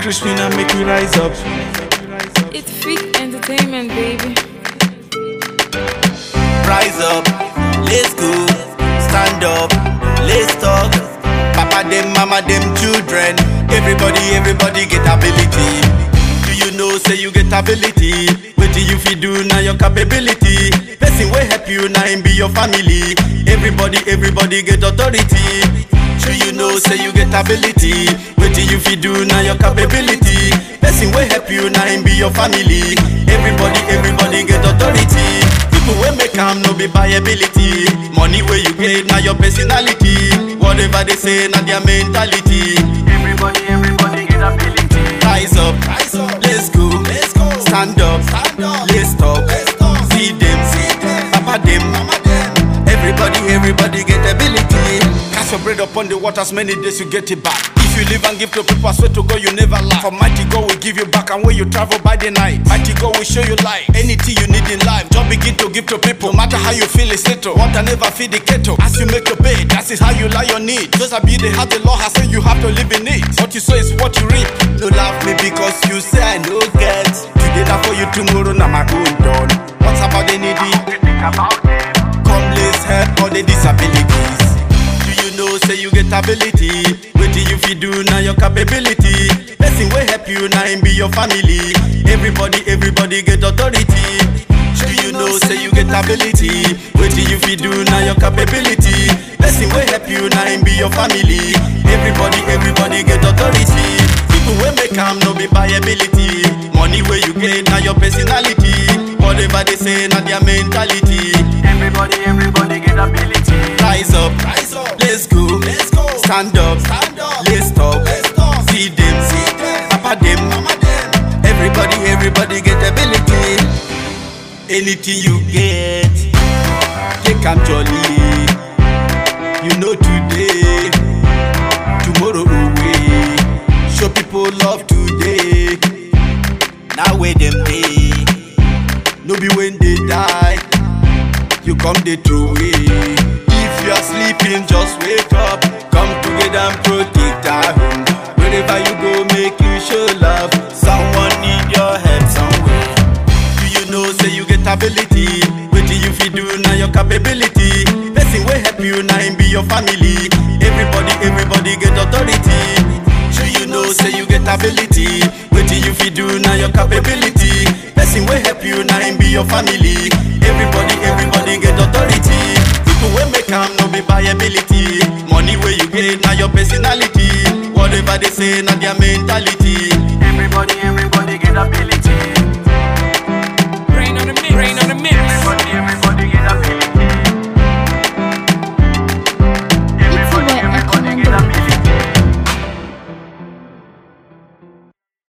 crispy now make we rise up. It's Freak Entertainment, baby. Rise up, let's go. Stand up, let's talk. Papa them, mama them, children. Everybody, everybody get ability. Do you know say you get ability? What do you fi do now your capability? Person will help you now and be your family. Everybody, everybody get authority. Do you know say you get ability? What do you fi do now your capability? Person will help you now and be your family. Everybody, everybody get authority. People wey make am no be by ability. Money wey you get now your personality. Whatever they say now their mentality. Everybody, everybody get ability. Rise up, rise up, let's go, let's go. Stand up, stand up, let's talk, let's talk. See them, see them, papa them, mama them. Everybody, everybody get ability. Your bread upon the waters, many days you get it back. If you live and give to people, I swear to God you never laugh. For mighty God will give you back, and when you travel by the night, mighty God will show you light. Anything you need in life, just begin to give to people. No matter how you feel, it's little. Water never feed the kettle. As you make your bed, that is how you lie your need. Those are be the how the Lord has said you have to live in it. What you sow is what you reap. No laugh me because you say I no get. Today that for you, tomorrow now my own done. What about the needy? Come let's help all the disabilities. Ability? Wait till you fi do now your capability. Person will help you now and be your family. Everybody, everybody get authority. Do you know say you get ability? Wait till you fi do now your capability. Person will help you now and be your family. Everybody, everybody get authority. People will make am no be ability. Money where you get now your personality. Whatever they say na their mentality. Everybody, everybody Stand up, stand up, let's talk. See them, see them, papa them, mama them. Everybody, everybody get ability. Anything you get, take am jolly. You know today, tomorrow away. Show people love today. Now where them day, no be when they die you come dey throw away. If you are sleeping, just wake up. Now and be your family. Everybody, everybody get authority. Do you know say you get ability? Wait till you fi do now your capability. Person will help you now and be your family. Everybody, everybody get authority. People will make am no be by ability. Money where you get now your personality. Whatever they say na their mentality. Everybody, everybody get ability.